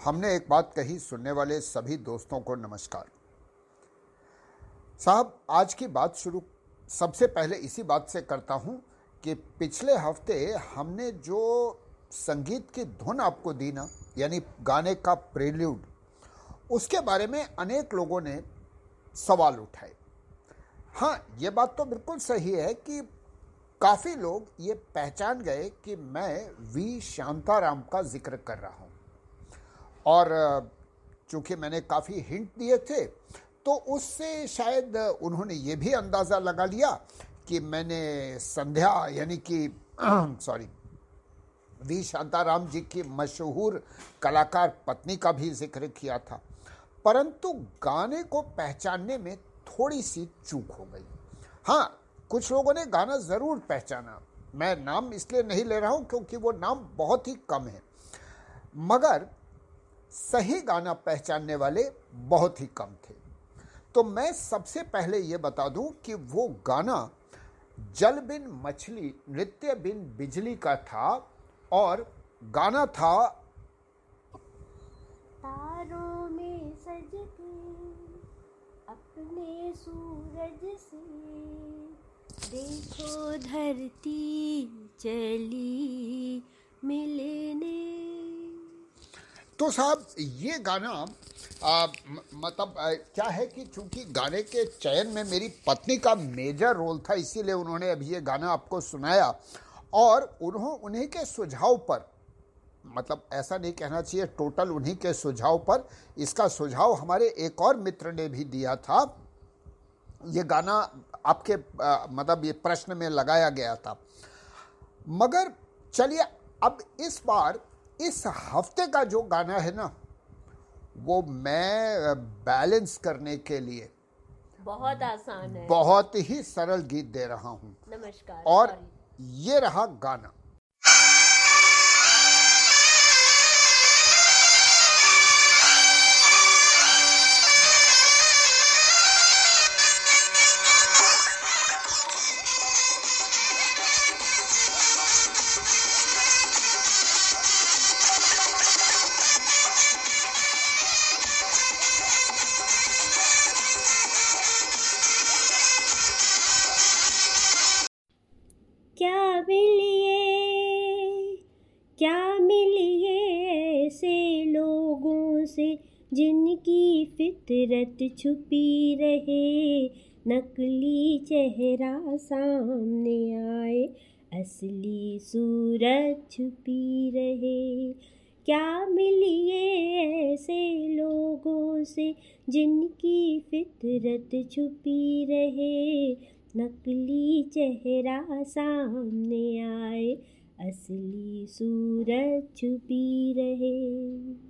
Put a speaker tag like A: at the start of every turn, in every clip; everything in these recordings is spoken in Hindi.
A: हमने एक बात कही सुनने वाले सभी दोस्तों को नमस्कार। साहब, आज की बात शुरू, सबसे पहले इसी बात से करता हूँ कि पिछले हफ़्ते हमने जो संगीत की धुन आपको दी ना, यानी गाने का प्रेल्यूड, उसके बारे में अनेक लोगों ने सवाल उठाए। हाँ ये बात तो बिल्कुल सही है कि काफ़ी लोग ये पहचान गए कि मैं वी शांताराम का ज़िक्र कर रहा हूँ। और चूँकि मैंने काफ़ी हिंट दिए थे तो उससे शायद उन्होंने ये भी अंदाज़ा लगा लिया कि मैंने संध्या यानी कि सॉरी वी शांताराम जी की मशहूर कलाकार पत्नी का भी ज़िक्र किया था। परंतु गाने को पहचानने में थोड़ी सी चूक हो गई। हाँ कुछ लोगों ने गाना ज़रूर पहचाना। मैं नाम इसलिए नहीं ले रहा हूँ क्योंकि वो नाम बहुत ही कम है। मगर सही गाना पहचानने वाले बहुत ही कम थे। तो मैं सबसे पहले ये बता दूँ कि वो गाना जल बिन मछली, नृत्य बिन बिजली का था और गाना था
B: तारों में सज के अपने सूरज से। देखो धरती चली मिलने।
A: तो साहब ये गाना आ, मतलब आ, क्या है कि चूँकि गाने के चयन में मेरी पत्नी का मेजर रोल था इसीलिए उन्होंने अभी ये गाना आपको सुनाया। और उन्हों उन्हीं के सुझाव पर मतलब ऐसा नहीं कहना चाहिए टोटल उन्हीं के सुझाव पर इसका सुझाव हमारे एक और मित्र ने भी दिया था। ये गाना आपके आ, मतलब ये प्रश्न में लगाया गया था। मगर चलिए अब इस बार इस हफ़्ते का जो गाना है ना वो मैं बैलेंस करने के लिए
B: बहुत आसान है।
A: बहुत ही सरल गीत दे रहा हूँ।
B: नमस्कार
A: और ये रहा गाना।
B: जिनकी फितरत छुपी रहे। नकली चेहरा सामने आए। असली सूरत छुपी रहे। क्या मिलिए ऐसे लोगों से जिनकी फितरत छुपी रहे? नकली चेहरा सामने आए। असली सूरत छुपी रहे।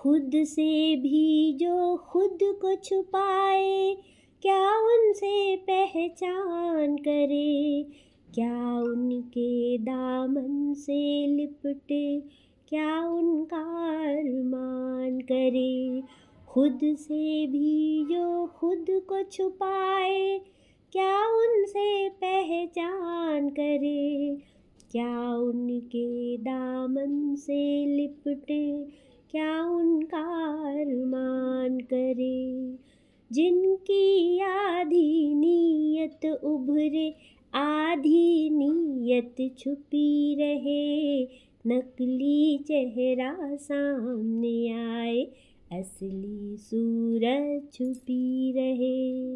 B: खुद से भी जो खुद को छुपाए, क्या उनसे पहचान करे? क्या उनके दामन से लिपटे? क्या उनका अरमान करे? खुद से भी जो खुद को छुपाए, क्या उनसे पहचान करे? क्या उनके दामन से लिपटे? क्या उनका अरमान करे? जिनकी आधी नीयत उभरे, आधी नीयत छुपी रहे। नकली चेहरा सामने आए, असली सूरत छुपी रहे।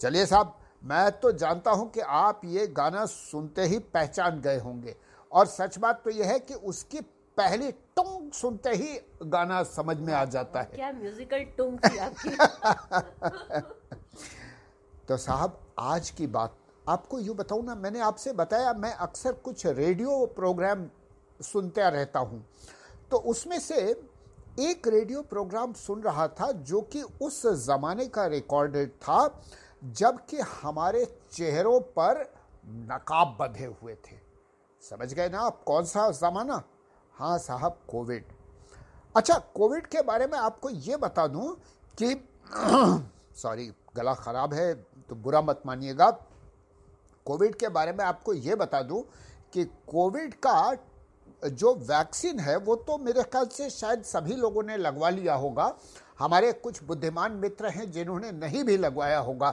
A: चलिए साहब, मैं तो जानता हूँ कि आप ये गाना सुनते ही पहचान गए होंगे। और सच बात तो यह है कि उसकी पहली टुंग सुनते ही गाना समझ में आ जाता है।
B: क्या म्यूजिकल टुंग थी आपकी?
A: तो साहब आज की बात आपको यूँ बताऊँ ना मैंने आपसे बताया मैं अक्सर कुछ रेडियो प्रोग्राम सुनता रहता हूँ। तो उसमें से एक रेडियो प्रोग्राम सुन रहा था जो कि उस ज़माने का रिकॉर्डेड था जबकि हमारे चेहरों पर नकाब बंधे हुए थे। समझ गए ना आप? कौन सा ज़माना? हाँ साहब कोविड। अच्छा कोविड के बारे में आपको ये बता दूँ कि सॉरी गला ख़राब है तो बुरा मत मानिएगा। कोविड के बारे में आपको ये बता दूँ कि कोविड का जो वैक्सीन है वो तो मेरे ख्याल से शायद सभी लोगों ने लगवा लिया होगा। हमारे कुछ बुद्धिमान मित्र हैं जिन्होंने नहीं भी लगवाया होगा।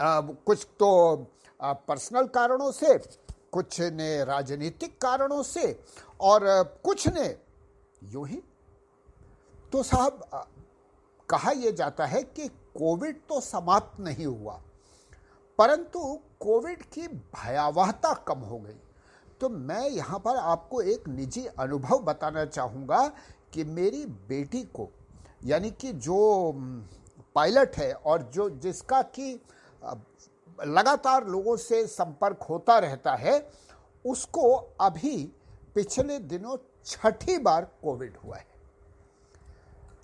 A: आ, कुछ तो पर्सनल कारणों से कुछ ने राजनीतिक कारणों से और कुछ ने यूँ ही। तो साहब कहा यह जाता है कि कोविड तो समाप्त नहीं हुआ, परंतु कोविड की भयावहता कम हो गई। तो मैं यहाँ पर आपको एक निजी अनुभव बताना चाहूँगा कि मेरी बेटी को, यानी कि जो पायलट है और जो जिसका कि लगातार लोगों से संपर्क होता रहता है उसको अभी पिछले दिनों छठी बार कोविड हुआ है।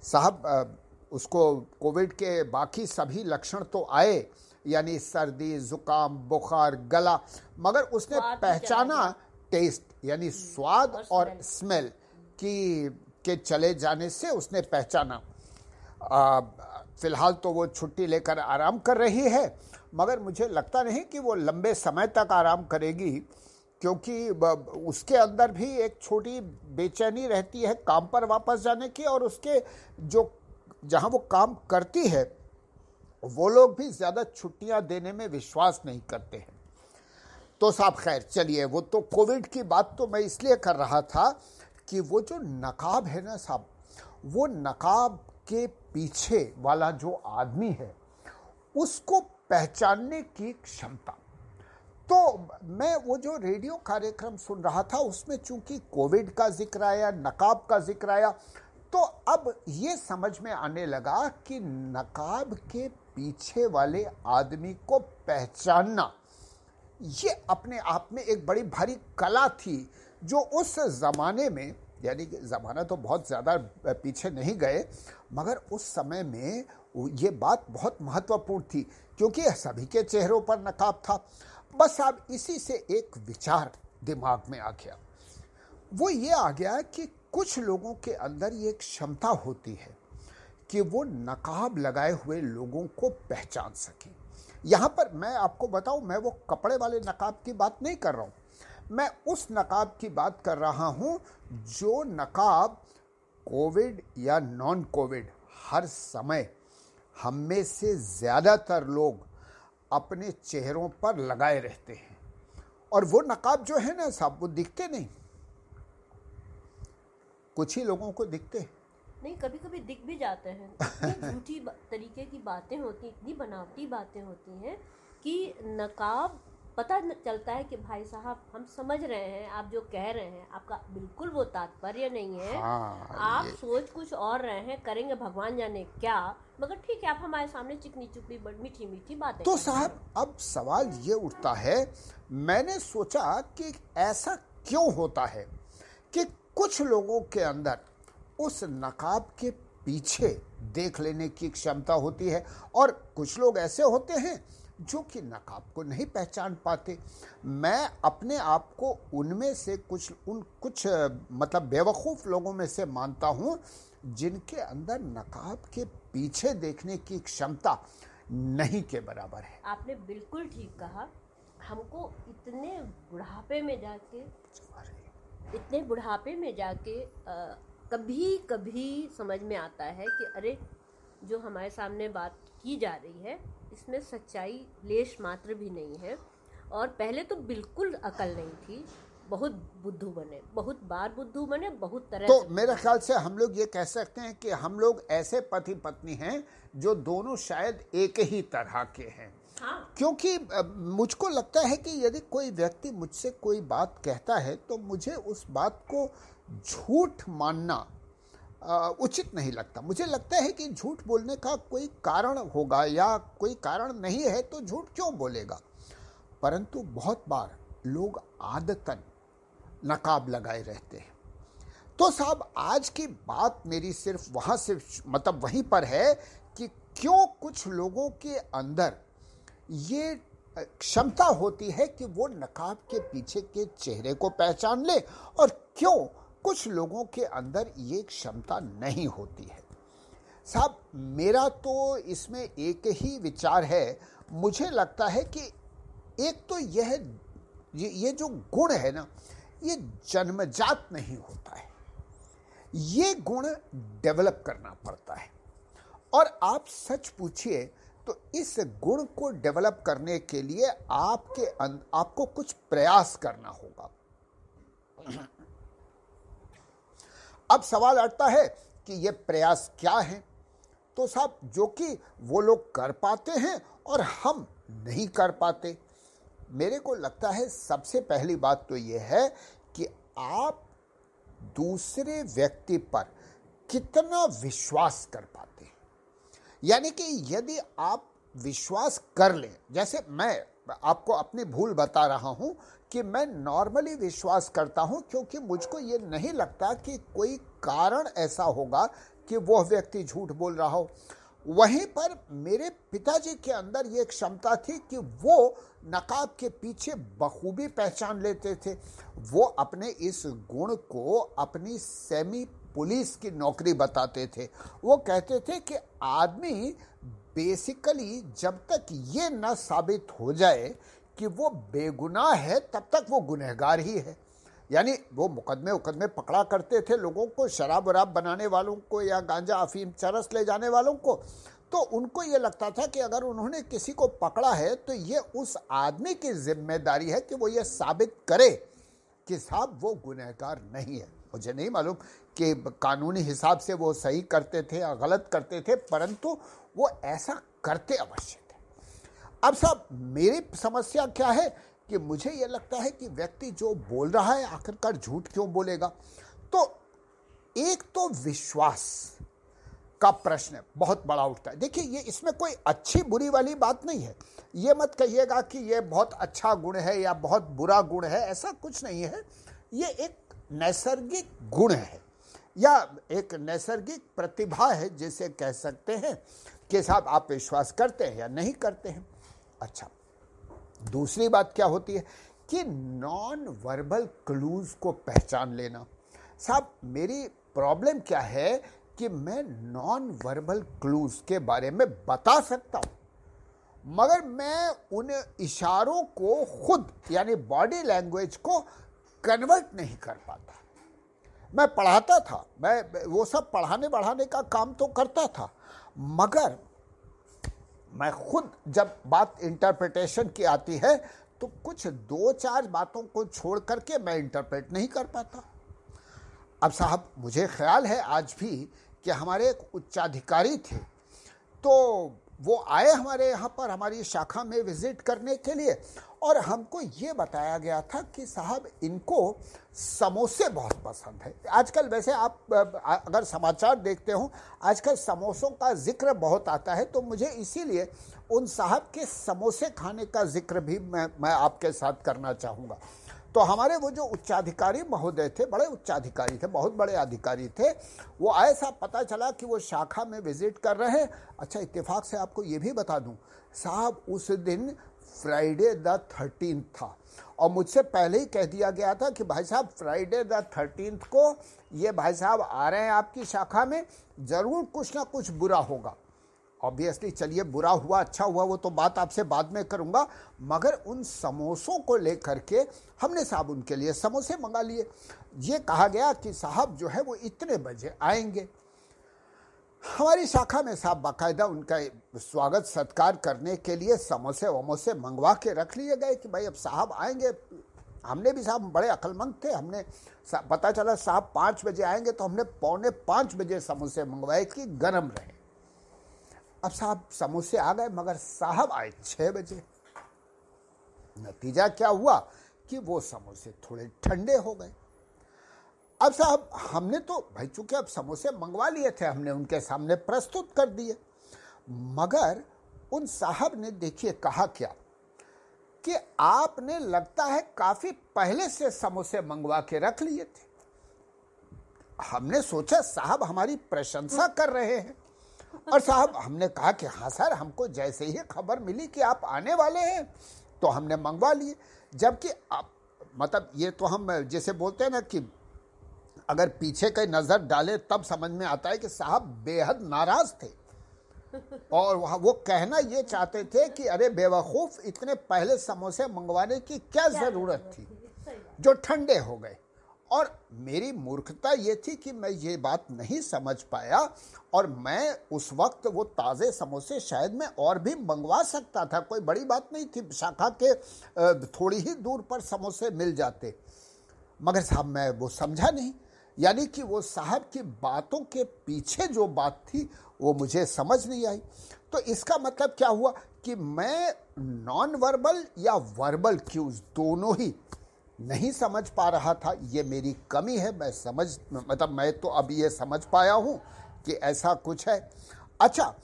A: साहब उसको कोविड के बाकी सभी लक्षण तो आए यानी सर्दी जुकाम बुखार गला मगर उसने पहचाना टेस्ट यानी स्वाद और स्मेल। की के चले जाने से उसने पहचाना। फ़िलहाल तो वो छुट्टी लेकर आराम कर रही है मगर मुझे लगता नहीं कि वो लंबे समय तक आराम करेगी, क्योंकि उसके अंदर भी एक छोटी बेचैनी रहती है काम पर वापस जाने की और उसके जो, जहाँ वो काम करती है, वो लोग भी ज़्यादा छुट्टियाँ देने में विश्वास नहीं करते हैं। तो साहब खैर, चलिए, वो तो कोविड की बात तो मैं इसलिए कर रहा था कि वो जो नकाब है ना साहब, वो नकाब के पीछे वाला जो आदमी है, उसको पहचानने की क्षमता। तो मैं वो जो रेडियो कार्यक्रम सुन रहा था, उसमें चूँकि कोविड का ज़िक्र आया, नकाब का ज़िक्र आया तो अब ये समझ में आने लगा कि नकाब के पीछे वाले आदमी को पहचानना, ये अपने आप में एक बड़ी भारी कला थी, जो उस ज़माने में, यानी कि ज़माना तो बहुत ज़्यादा पीछे नहीं गए, मगर उस समय में ये बात बहुत महत्वपूर्ण थी, क्योंकि सभी के चेहरों पर नकाब था। बस अब इसी से एक विचार दिमाग में आ गया। वो ये आ गया कि कुछ लोगों के अंदर ये एक क्षमता होती है कि वो नकाब लगाए हुए लोगों को पहचान सकें। यहाँ पर मैं आपको बताऊँ, मैं वो कपड़े वाले नकाब की बात नहीं कर रहा हूँ। मैं उस नकाब की बात कर रहा हूँ जो नकाब कोविड या नॉन कोविड हर समय हम में से ज़्यादातर लोग अपने चेहरों पर लगाए रहते हैं। और वो नकाब जो है ना साहब वो दिखते नहीं। कुछ ही लोगों को दिखते। हैं
B: नहीं कभी कभी दिख भी जाते हैं। झूठी तरीके की बातें होती इतनी बनावटी बातें होती हैं कि नकाब पता चलता है कि भाई साहब हम समझ रहे हैं आप जो कह रहे हैं आपका बिल्कुल वो तात्पर्य नहीं है। हाँ, आप सोच कुछ और रहे हैं करेंगे भगवान जाने क्या? मगर ठीक है आप हमारे सामने चिकनी चुपड़ी मीठी मीठी बातें
A: तो साहब अब सवाल ये उठता है मैंने सोचा कि ऐसा क्यों होता है कि कुछ लोगों के अंदर उस नकाब के पीछे देख लेने की क्षमता होती है और कुछ लोग ऐसे होते हैं जो कि नकाब को नहीं पहचान पाते। मैं अपने आप को उनमें से कुछ उन कुछ मतलब बेवकूफ़ लोगों में से मानता हूँ जिनके अंदर नकाब के पीछे देखने की क्षमता नहीं के बराबर है।
B: आपने बिल्कुल ठीक कहा हमको इतने बुढ़ापे में जाके इतने बुढ़ापे में जाके आ, कभी कभी समझ में आता है कि अरे जो हमारे सामने बात की जा रही है इसमें सच्चाई लेश मात्र भी नहीं है। और पहले तो बिल्कुल अकल नहीं थी। बहुत बुद्धू बने बहुत बार बुद्धू बने बहुत तरह
A: तो मेरे ख्याल से हम लोग ये कह सकते हैं कि हम लोग ऐसे पति पत्नी हैं जो दोनों शायद एक ही तरह के हैं। हाँ। क्योंकि मुझको लगता है कि यदि कोई व्यक्ति मुझसे कोई बात कहता है तो मुझे उस बात को झूठ मानना उचित नहीं लगता। मुझे लगता है कि झूठ बोलने का कोई कारण होगा या कोई कारण नहीं है तो झूठ क्यों बोलेगा? परंतु बहुत बार लोग आदतन नकाब लगाए रहते हैं। तो साहब, आज की बात मेरी सिर्फ़ वहाँ से मतलब वहीं पर है कि क्यों कुछ लोगों के अंदर ये क्षमता होती है कि वो नकाब के पीछे के चेहरे को पहचान ले और क्यों कुछ लोगों के अंदर ये क्षमता नहीं होती है। साहब मेरा तो इसमें एक ही विचार है। मुझे लगता है कि एक तो यह ये, ये जो गुण है ना ये जन्मजात नहीं होता है। ये गुण डेवलप करना पड़ता है। और आप सच पूछिए तो इस गुण को डेवलप करने के लिए आपके आपको कुछ प्रयास करना होगा। अब सवाल आता है कि ये प्रयास क्या है? तो साहब, जो कि वो लोग कर पाते हैं और हम नहीं कर पाते। मेरे को लगता है सबसे पहली बात तो ये है कि आप दूसरे व्यक्ति पर कितना विश्वास कर पाते हैं। यानी कि यदि आप विश्वास कर लें, जैसे मैं आपको अपनी भूल बता रहा हूँ कि मैं नॉर्मली विश्वास करता हूँ, क्योंकि मुझको ये नहीं लगता कि कोई कारण ऐसा होगा कि वह व्यक्ति झूठ बोल रहा हो। वहीं पर मेरे पिताजी के अंदर ये क्षमता थी कि वो नकाब के पीछे बखूबी पहचान लेते थे। वो अपने इस गुण को अपनी सेमी पुलिस की नौकरी बताते थे। वो कहते थे कि आदमी बेसिकली जब तक ये न साबित हो जाए कि वो बेगुनाह है, तब तक वो गुनहगार ही है। यानी वो मुकदमे उकदमे पकड़ा करते थे लोगों को, शराब वराब बनाने वालों को या गांजा अफीम चरस ले जाने वालों को। तो उनको ये लगता था कि अगर उन्होंने किसी को पकड़ा है तो ये उस आदमी की ज़िम्मेदारी है कि वो ये साबित करे कि साहब वो गुनहगार नहीं है। मुझे नहीं मालूम कि कानूनी हिसाब से वो सही करते थे या गलत करते थे, परंतु वो ऐसा करते अवश्य। अब साहब, मेरी समस्या क्या है कि मुझे ये लगता है कि व्यक्ति जो बोल रहा है, आखिरकार झूठ क्यों बोलेगा? तो एक तो विश्वास का प्रश्न बहुत बड़ा उठता है। देखिए, ये इसमें कोई अच्छी बुरी वाली बात नहीं है। ये मत कहिएगा कि ये बहुत अच्छा गुण है या बहुत बुरा गुण है, ऐसा कुछ नहीं है। ये एक नैसर्गिक गुण है, या एक नैसर्गिक प्रतिभा है जिसे कह सकते हैं कि साहब, आप विश्वास करते हैं या नहीं करते हैं। अच्छा दूसरी बात क्या होती है कि नॉन वर्बल क्लूज को पहचान लेना। साहब, मेरी प्रॉब्लम क्या है कि मैं नॉन वर्बल क्लूज के बारे में बता सकता हूँ, मगर मैं उन इशारों को खुद, यानी बॉडी लैंग्वेज को कन्वर्ट नहीं कर पाता। मैं पढ़ाता था, मैं वो सब पढ़ाने बढ़ाने का काम तो करता था, मगर मैं खुद जब बात इंटरप्रिटेशन की आती है तो कुछ दो चार बातों को छोड़ करके मैं इंटरप्रेट नहीं कर पाता। अब साहब, मुझे ख्याल है आज भी कि हमारे एक उच्चाधिकारी थे तो वो आए हमारे यहाँ पर हमारी शाखा में विज़िट करने के लिए और हमको ये बताया गया था कि साहब, इनको समोसे बहुत पसंद है। आजकल वैसे आप अगर समाचार देखते हो, आजकल समोसों का ज़िक्र बहुत आता है तो मुझे इसीलिए उन साहब के समोसे खाने का ज़िक्र भी मैं मैं आपके साथ करना चाहूँगा। तो हमारे वो जो उच्चाधिकारी महोदय थे, बड़े उच्चाधिकारी थे, बहुत बड़े अधिकारी थे, वो आए, साहब पता चला कि वो शाखा में विज़िट कर रहे हैं। अच्छा इत्तेफाक से आपको ये भी बता दूँ, साहब, उस दिन फ्राइडे द थर्टीन था। और मुझसे पहले ही कह दिया गया था कि भाई साहब, फ्राइडे द थर्टीन को ये भाई साहब आ रहे हैं आपकी शाखा में, ज़रूर कुछ ना कुछ बुरा होगा। ऑब्वियसली चलिए, बुरा हुआ अच्छा हुआ, वो तो बात आपसे बाद में करूँगा। मगर उन समोसों को लेकर के हमने साहब उनके लिए समोसे मंगा लिए। ये कहा गया कि साहब जो है वो इतने बजे आएँगे। हमारी शाखा में साहब बाकायदा उनका स्वागत, सत्कार करने के लिए समोसे, वमोसे मंगवा के रख लिए गए कि भाई अब साहब आएँगे। हमने भी साहब बड़े अक्लमंद थे। हमने पता चला साहब पाँच बजे आएँगे तो हमने पौने पाँच बजे समोसे मंगवाए कि गर्म रहे। अब साहब समोसे आ गए, मगर साहब आए छः बजे। नतीजा क्या हुआ कि वो समोसे थोड़े ठंडे हो गए। अब साहब हमने तो भाई चूँकि अब समोसे मंगवा लिए थे हमने उनके सामने प्रस्तुत कर दिए। मगर उन साहब ने देखिए कहा क्या? कि आपने लगता है काफ़ी पहले से समोसे मंगवा के रख लिए थे। हमने सोचा साहब हमारी प्रशंसा कर रहे हैं। और साहब हमने कहा कि हाँ सर हमको जैसे ही खबर मिली कि आप आने वाले हैं तो हमने मंगवा लिए। जबकि आप मतलब ये तो हम जैसे बोलते हैं ना कि अगर पीछे कहीं नज़र डाले तब समझ में आता है कि साहब बेहद नाराज़ थे। और वहाँ वो कहना ये चाहते थे कि अरे बेवकूफ़ इतने पहले समोसे मंगवाने की क्या ज़रूरत थी? जो ठंडे हो गए। और मेरी मूर्खता ये थी कि मैं ये बात नहीं समझ पाया और मैं उस वक्त वो ताज़े समोसे शायद मैं और भी मंगवा सकता था। कोई बड़ी बात नहीं थी शाखा के थोड़ी ही दूर पर समोसे मिल जाते। मगर साहब मैं वो समझा नहीं। यानी कि वो साहब की बातों के पीछे जो बात थी, वो मुझे समझ नहीं आई। तो इसका मतलब क्या हुआ कि मैं नॉन वर्बल या वर्बल क्यूज दोनों ही नहीं समझ पा रहा था। ये मेरी कमी है, मैं समझ मतलब मैं तो अब ये समझ पाया हूँ कि ऐसा कुछ है। अच्छा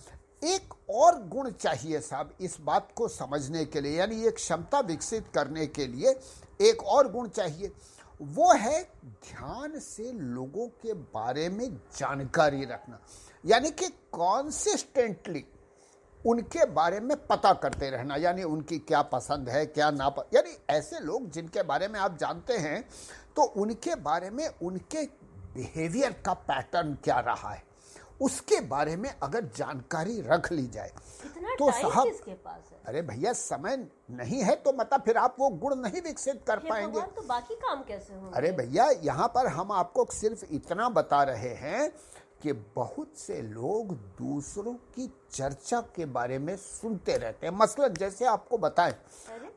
A: एक और गुण चाहिए साहब इस बात को समझने के लिए, यानी एक क्षमता विकसित करने के लिए एक और गुण चाहिए। वो है ध्यान से लोगों के बारे में जानकारी रखना। यानी कि कॉन्सिस्टेंटली उनके बारे में पता करते रहना यानी उनकी क्या पसंद है क्या ना यानी ऐसे लोग जिनके बारे में आप जानते हैं तो उनके बारे में उनके बिहेवियर का पैटर्न क्या रहा है? उसके बारे में अगर जानकारी रख ली जाए
B: तो साहब
A: अरे भैया समय नहीं है तो मतलब फिर आप वो गुण नहीं विकसित कर पाएँगे।
B: तो बाकी काम कैसे होंगे?
A: अरे भैया यहाँ पर हम आपको सिर्फ़ इतना बता रहे हैं कि बहुत से लोग दूसरों की चर्चा के बारे में सुनते रहते हैं। मसलन जैसे आपको बताएँ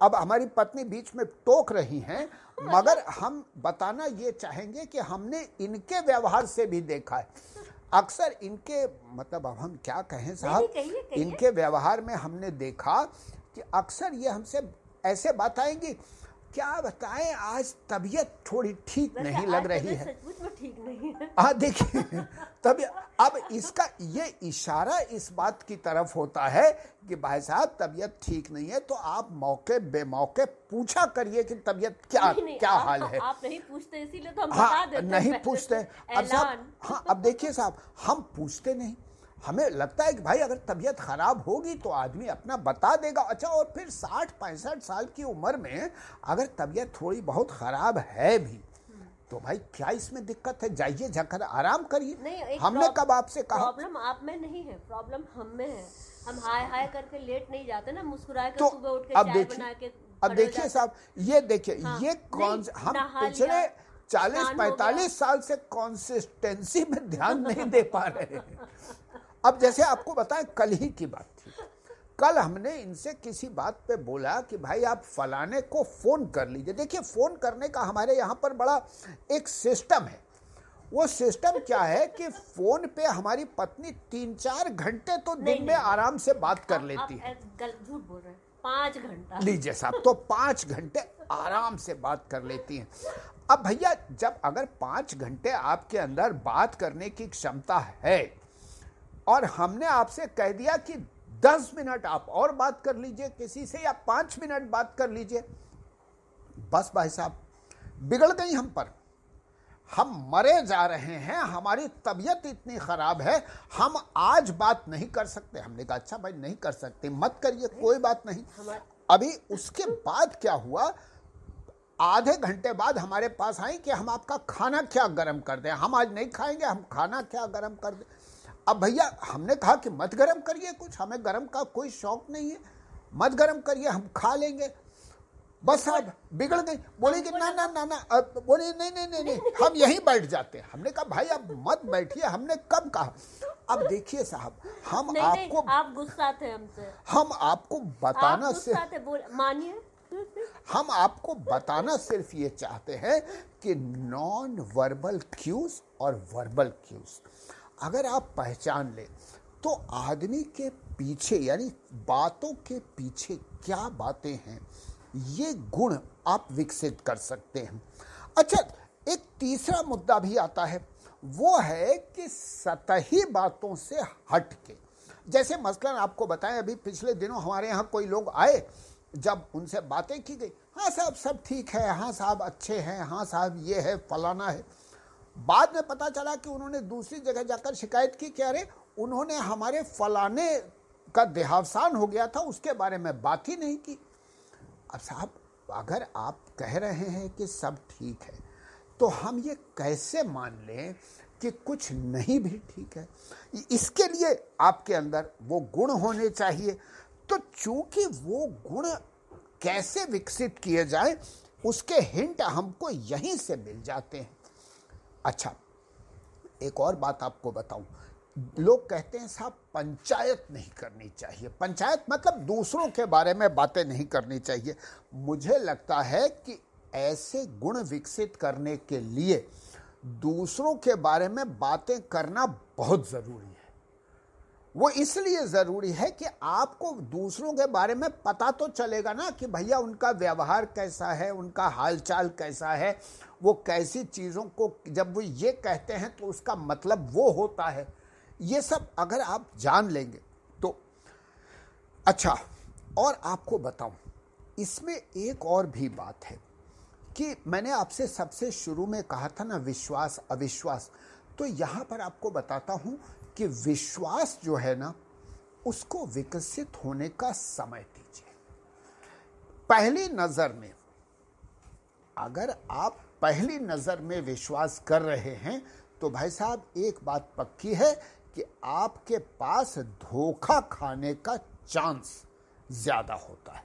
A: अब हमारी पत्नी बीच में टोक रही हैं। मगर हम बताना ये चाहेंगे कि हमने इनके व्यवहार से भी देखा है। अक्सर इनके मतलब अब हम क्या कहें साहब इनके व्यवहार में हमने देखा कि अक्सर ये हमसे ऐसे बात आएँगी क्या बताएँ आज तबीयत थोड़ी ठीक नहीं लग रही है।
B: ठीक नहीं है।
A: हाँ देखिए तब अब इसका ये इशारा इस बात की तरफ़ होता है कि भाई साहब तबीयत ठीक नहीं है तो आप मौके बेमौके पूछा करिए कि तबीयत क्या नहीं, नहीं, क्या
B: आप,
A: हाल है।
B: आप नहीं पूछते इसीलिए तो हम हाँ, बता देते
A: नहीं पूछते। अब साहब हाँ अब देखिए साहब हम पूछते नहीं। हमें लगता है कि भाई अगर तबीयत खराब होगी तो आदमी अपना बता देगा। अच्छा और फिर साठ पैंसठ साल की उम्र में अगर तबीयत थोड़ी बहुत खराब है भी तो भाई क्या इसमें दिक्कत है? जाइए जाकर आराम करिए। हमने कब आपसे कहा?
B: प्रॉब्लम आप में नहीं है प्रॉब्लम हम में है। हम हाय हाय करके लेट नहीं जाते ना मुस्कुरा तो सुबह उठ के अब चाय बना के
A: अब देखिए साहब ये देखिए हाँ, ये कौन हम पिछले चालीस पैतालीस साल से कॉन्सिस्टेंसी में ध्यान नहीं दे पा रहे अब जैसे आपको बताएँ कल ही की बात थी। कल हमने इनसे किसी बात पे बोला कि भाई आप फलाने को फ़ोन कर लीजिए। देखिए फ़ोन करने का हमारे यहाँ पर बड़ा एक सिस्टम है। वो सिस्टम क्या है कि फ़ोन पे हमारी पत्नी तीन चार घंटे तो दिन में आराम से बात कर लेती है।
B: झूठ बोल रहे हैं। पाँच घंटा।
A: लीजिए साहब तो पाँच घंटे आराम से बात कर लेती हैं। अब भैया जब अगर पाँच घंटे आपके अंदर बात करने की क्षमता है और हमने आपसे कह दिया कि दस मिनट आप और बात कर लीजिए किसी से या पाँच मिनट बात कर लीजिए। बस भाई साहब बिगड़ गई हम पर। हम मरे जा रहे हैं हमारी तबीयत इतनी खराब है हम आज बात नहीं कर सकते। हमने कहा अच्छा भाई नहीं कर सकते मत करिए कोई बात नहीं। अभी उसके बाद क्या हुआ? आधे घंटे बाद हमारे पास आई कि हम आपका खाना क्या गर्म कर दें। हम आज नहीं खाएँगे हम खाना क्या गर्म कर दें। अब भैया हमने कहा कि मत गरम करिए कुछ हमें गरम का कोई शौक नहीं है। मत गरम करिए हम खा लेंगे। बस अब बिगड़ गई। बोले कि ना ना। ना ना बोले नहीं नहीं नहीं नहीं हम यहीं बैठ जाते हैं। हमने कहा भाई अब मत बैठिए हमने कब कहा? अब देखिए साहब हम नहीं, आपको
B: नहीं, आप गुस्सा थे हमसे।
A: हम आपको बताना आप
B: सिर्फ़ मानिए।
A: हम आपको बताना सिर्फ़ ये चाहते हैं कि नॉन वर्बल क्यूज और वर्बल क्यूज। अगर आप पहचान लें तो आदमी के पीछे, यानी बातों के पीछे क्या बातें हैं, ये गुण आप विकसित कर सकते हैं। अच्छा एक तीसरा मुद्दा भी आता है, वो है कि सतही बातों से हट के जैसे मसलन आपको बताएँ, अभी पिछले दिनों हमारे यहाँ कोई लोग आए, जब उनसे बातें की गई हाँ साहब, सब ठीक है हाँ साहब अच्छे हैं हाँ साहब ये है, फलाना है। बाद में पता चला कि उन्होंने दूसरी जगह जाकर शिकायत की क्या अरे, उन्होंने हमारे फलाने का देहावसान हो गया था, उसके बारे में बात ही नहीं की। अब साहब, अगर आप कह रहे हैं कि सब ठीक है तो हम ये कैसे मान लें कि कुछ नहीं भी ठीक है? इसके लिए आपके अंदर वो गुण होने चाहिए। तो चूँकि वो गुण कैसे विकसित किए जाए, उसके हिंट हमको यहीं से मिल जाते हैं। अच्छा एक और बात आपको बताऊँ। लोग कहते हैं, साहब, पंचायत नहीं करनी चाहिए। पंचायत मतलब दूसरों के बारे में बातें नहीं करनी चाहिए। मुझे लगता है कि ऐसे गुण विकसित करने के लिए दूसरों के बारे में बातें करना बहुत ज़रूरी है। वो इसलिए ज़रूरी है कि आपको दूसरों के बारे में पता तो चलेगा ना कि भैया उनका व्यवहार कैसा है, उनका हालचाल कैसा है, वो कैसी चीज़ों को जब वो ये कहते हैं तो उसका मतलब वो होता है। ये सब अगर आप जान लेंगे तो अच्छा और आपको बताऊँ, इसमें एक और भी बात है कि मैंने आपसे सबसे शुरू में कहा था ना, विश्वास, अविश्वास। तो यहाँ पर आपको बताता हूँ कि विश्वास जो है ना, उसको विकसित होने का समय दीजिए। पहली नज़र में, अगर आप पहली नज़र में विश्वास कर रहे हैं तो भाई साहब, एक बात पक्की है कि आपके पास धोखा खाने का चांस ज़्यादा होता है।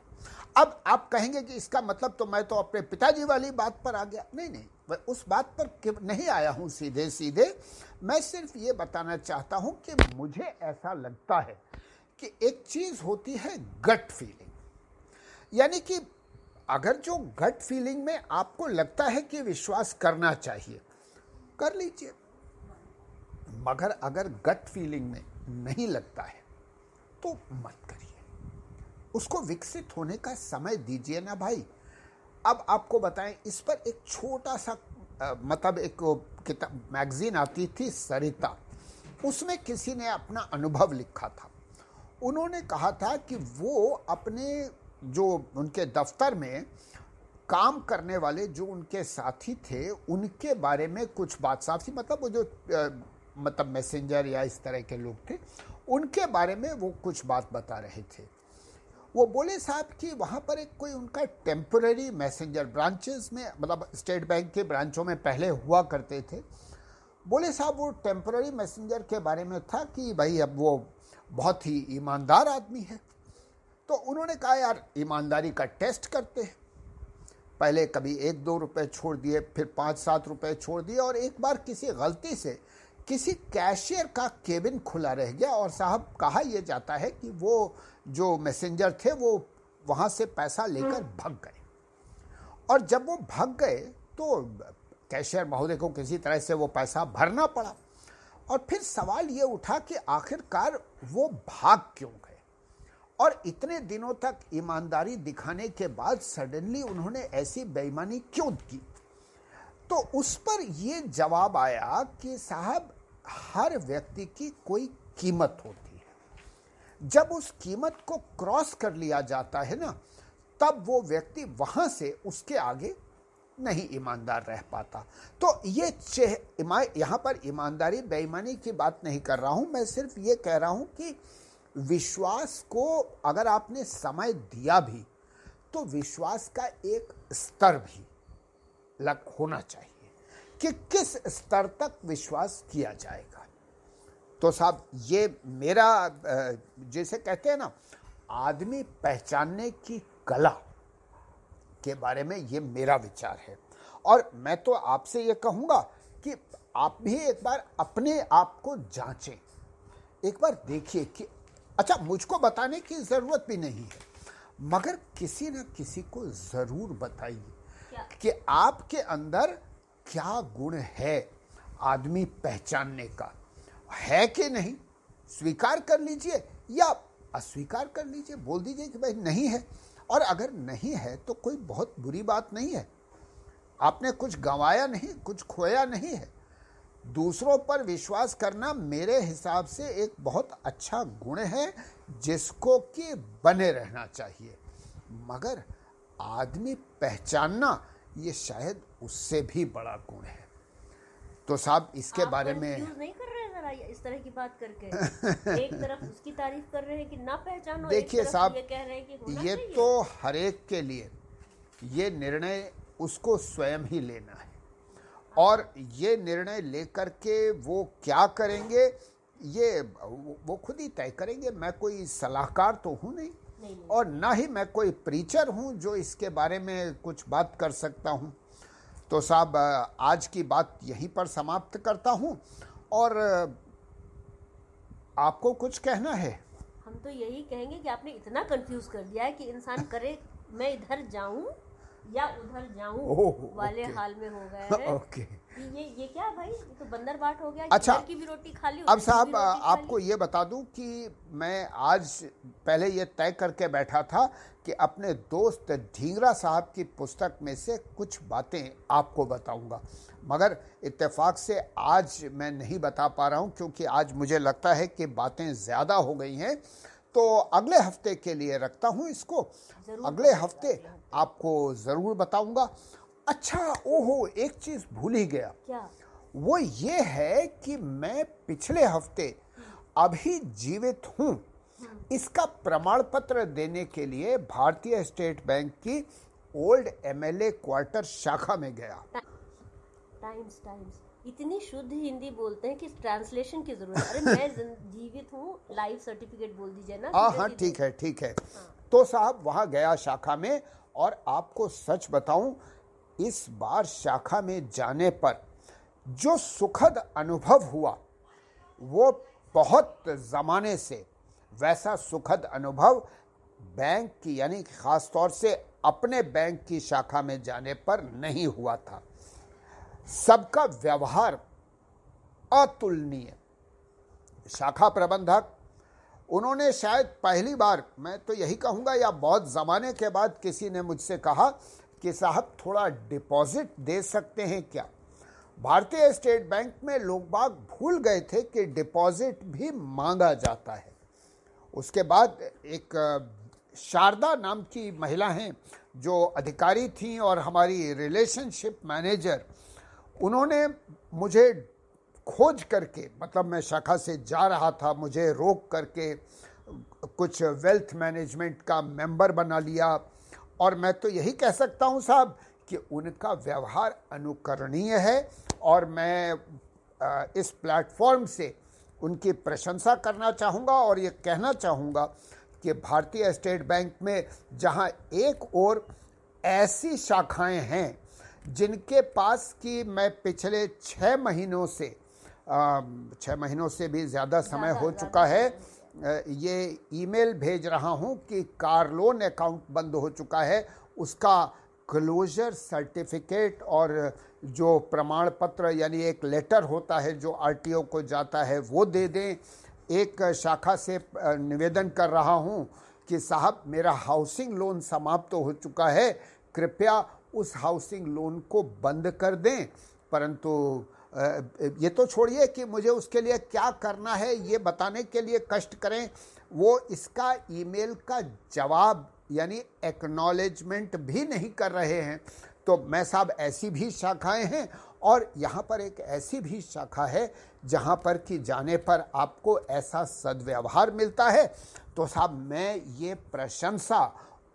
A: अब आप कहेंगे कि इसका मतलब तो मैं तो अपने पिताजी वाली बात पर आ गया। नहीं नहीं मैं उस बात पर नहीं आया हूँ सीधे सीधे। मैं सिर्फ़ ये बताना चाहता हूँ कि मुझे ऐसा लगता है कि एक चीज़ होती है गट फीलिंग। यानी कि अगर जो गट फीलिंग में आपको लगता है कि विश्वास करना चाहिए, कर लीजिए। मगर अगर गट फीलिंग में नहीं लगता है तो मत करिए। उसको विकसित होने का समय दीजिए ना भाई। अब आपको बताएँ, इस पर एक छोटा सा मतलब एक किताब, मैगजीन आती थी, सरिता। उसमें किसी ने अपना अनुभव लिखा था। उन्होंने कहा था कि वो अपने जो उनके दफ्तर में काम करने वाले जो उनके साथी थे, उनके बारे में कुछ बात साफ़ थी। मतलब वो जो मतलब मैसेंजर या इस तरह के लोग थे, उनके बारे में वो कुछ बात बता रहे थे। वो बोले, साहब, कि वहाँ पर एक कोई उनका टेम्पररी मैसेंजर ब्रांचेस में मतलब स्टेट बैंक के ब्रांचों में पहले हुआ करते थे। बोले, साहब, वो टेम्पररी मैसेंजर के बारे में था कि भाई अब वो बहुत ही ईमानदार आदमी है। तो उन्होंने कहा, यार, ईमानदारी का टेस्ट करते हैं। पहले कभी एक दो रुपए छोड़ दिए, फिर पाँच सात रुपए छोड़ दिए और एक बार किसी गलती से किसी कैशियर का केबिन खुला रह गया और साहब कहा यह जाता है कि वो जो मैसेंजर थे वो वहाँ से पैसा लेकर भाग गए। और जब वो भाग गए तो कैशियर महोदय को किसी तरह से वो पैसा भरना पड़ा और फिर सवाल ये उठा कि आखिरकार वो भाग क्यों गए? और इतने दिनों तक ईमानदारी दिखाने के बाद सडनली उन्होंने ऐसी बेईमानी क्यों की? तो उस पर ये जवाब आया कि साहब हर व्यक्ति की कोई कीमत होती है। जब उस कीमत को क्रॉस कर लिया जाता है ना, तब वो व्यक्ति वहाँ से उसके आगे नहीं ईमानदार रह पाता। तो ये चेह यहाँ पर ईमानदारी, बेईमानी की बात नहीं कर रहा हूँ। मैं सिर्फ़ ये कह रहा हूँ कि विश्वास को अगर आपने समय दिया भी तो विश्वास का एक स्तर भी लग, होना चाहिए। कि किस स्तर तक विश्वास किया जाएगा? तो साहब ये मेरा जैसे कहते हैं ना आदमी पहचानने की कला के बारे में ये मेरा विचार है। और मैं तो आपसे ये कहूँगा कि आप भी एक बार अपने आप को जांचें। एक बार देखिए कि अच्छा मुझको बताने की ज़रूरत भी नहीं है मगर किसी न किसी को ज़रूर बताइए कि आपके अंदर क्या गुण है आदमी पहचानने का? है कि नहीं? स्वीकार कर लीजिए या अस्वीकार कर लीजिए, बोल दीजिए कि भाई नहीं है। और अगर नहीं है तो कोई बहुत बुरी बात नहीं है। आपने कुछ गंवाया नहीं, कुछ खोया नहीं है। दूसरों पर विश्वास करना मेरे हिसाब से एक बहुत अच्छा गुण है जिसको कि बने रहना चाहिए। मगर आदमी पहचानना ये शायद उससे भी बड़ा गुण है। तो साहब इसके बारे में
B: नहीं कर रहे जरा इस तरह की बात करके। एक तरफ़ उसकी तारीफ़ कर रहे हैं कि ना पहचानो
A: देखिए साहब ये कह रहे हैं कि ये तो हर एक के लिए ये निर्णय उसको स्वयं ही लेना है। और ये निर्णय लेकर के वो क्या करेंगे ये वो खुद ही तय करेंगे। मैं कोई सलाहकार तो हूँ
B: नहीं।
A: और ना ही मैं कोई प्रीचर हूँ जो इसके बारे में कुछ बात कर सकता हूँ। तो साहब आज की बात यहीं पर समाप्त करता हूँ। और आपको कुछ कहना है?
B: हम तो यही कहेंगे कि आपने इतना कंफ्यूज कर दिया है कि इंसान करे मैं इधर जाऊँ या उधर जाऊँ वाले हाल में हो गए हैं।
A: ओके।
B: ये ये क्या भाई? ये तो बंदर बाट हो गया
A: अच्छा
B: की भी रोटी खा ली
A: अब साहब आपको ये बता दूँ कि मैं आज पहले ये तय करके बैठा था कि अपने दोस्त ढींगरा साहब की पुस्तक में से कुछ बातें आपको बताऊँगा। मगर इत्तेफाक से आज मैं नहीं बता पा रहा हूँ क्योंकि आज मुझे लगता है कि बातें ज़्यादा हो गई हैं। तो अगले हफ़्ते के लिए रखता हूँ इसको। अगले हफ़्ते। आपको ज़रूर बताऊँगा। अच्छा ओहो एक चीज़ भूल ही गया।
B: क्या?
A: वो ये है कि मैं पिछले हफ़्ते अभी जीवित हूँ। इसका प्रमाण पत्र देने के लिए भारतीय स्टेट बैंक की ओल्ड एमएलए क्वार्टर शाखा में गया।
B: Times Times. इतनी शुद्ध हिंदी बोलते हैं कि ट्रांसलेशन की ज़रूरत अरे मैं जीवित हूँ लाइव सर्टिफिकेट बोल दीजिए ना
A: हाँ हाँ ठीक है ठीक है। तो साहब वहाँ गया शाखा में और आपको सच बताऊँ इस बार शाखा में जाने पर जो सुखद अनुभव हुआ, वो बहुत जमाने से वैसा सुखद अनुभव बैंक की, यानी खास तौर से अपने बैंक की शाखा में जाने पर नहीं हुआ था। सबका व्यवहार अतुलनीय। शाखा प्रबंधक, उन्होंने शायद पहली बार, मैं तो यही कहूँगा, या बहुत ज़माने के बाद किसी ने मुझसे कहा कि साहब थोड़ा डिपॉजिट दे सकते हैं क्या? भारतीय स्टेट बैंक में लोग बाग भूल गए थे कि डिपॉजिट भी मांगा जाता है। उसके बाद एक शारदा नाम की महिला हैं जो अधिकारी थी और हमारी रिलेशनशिप मैनेजर उन्होंने मुझे खोज करके मतलब मैं शाखा से जा रहा था, मुझे रोक करके कुछ वेल्थ मैनेजमेंट का मेंबर बना लिया। और मैं तो यही कह सकता हूँ साहब कि उनका व्यवहार अनुकरणीय है और मैं इस प्लेटफॉर्म से उनकी प्रशंसा करना चाहूँगा और ये कहना चाहूँगा कि भारतीय स्टेट बैंक में जहाँ एक और ऐसी शाखाएँ हैं जिनके पास की मैं पिछले छः महीनों से छः महीनों से भी ज़्यादा समय हो चुका है ये ईमेल भेज रहा हूँ कि कार लोन अकाउंट बंद हो चुका है। उसका क्लोजर सर्टिफिकेट और जो प्रमाण पत्र यानी एक लेटर होता है जो आरटीओ को जाता है, वो दे दें। एक शाखा से निवेदन कर रहा हूँ कि साहब, मेरा हाउसिंग लोन समाप्त तो हो चुका है, कृपया उस हाउसिंग लोन को बंद कर दें। परंतु ये तो छोड़िए कि मुझे उसके लिए क्या करना है, ये बताने के लिए कष्ट करें। वो इसका ईमेल का जवाब यानी एक्नॉलेजमेंट भी नहीं कर रहे हैं। तो मैं साहब ऐसी भी शाखाएँ हैं और यहाँ पर एक ऐसी भी शाखा है जहाँ पर कि जाने पर आपको ऐसा सदव्यवहार मिलता है। तो साहब मैं ये प्रशंसा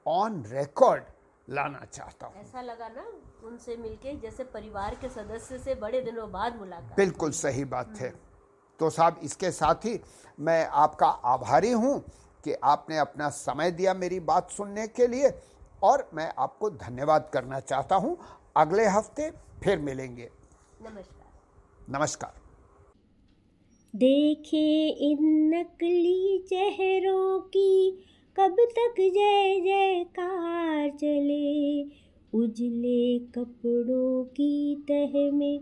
A: ऑन रिकॉर्ड लाना चाहता हूँ।
B: ऐसा लगा ना उनसे मिलके जैसे परिवार के सदस्य से बड़े दिनों बाद मुलाकात।
A: बिल्कुल सही बात है। तो साहब इसके साथ ही मैं आपका आभारी हूँ कि आपने अपना समय दिया मेरी बात सुनने के लिए और मैं आपको धन्यवाद करना चाहता हूँ। अगले हफ़्ते फिर मिलेंगे।
B: नमस्कार।
A: नमस्कार।
C: देखे इन नकली चेहरों की कब तक जय जयकार चले। उजले कपड़ों की तह में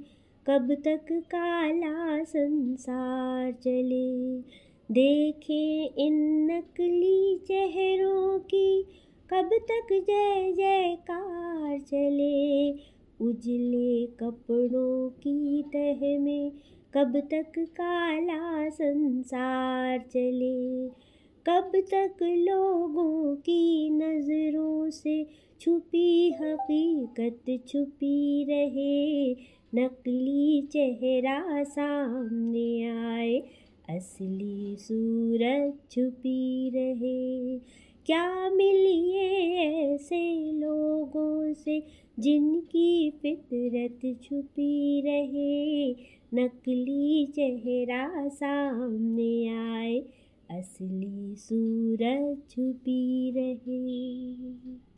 C: कब तक काला संसार चले। देखें इन नकली चेहरों की कब तक जय जयकार चले। उजले कपड़ों की तह में कब तक काला संसार चले। कब तक लोगों की नज़रों से छुपी हकीकत छुपी रहे? नकली चेहरा सामने आए, असली सूरत छुपी रहे। क्या मिलिए ऐसे लोगों से जिनकी फितरत छुपी रहे? नकली चेहरा सामने आए
B: असली सूरज छुपी रहे।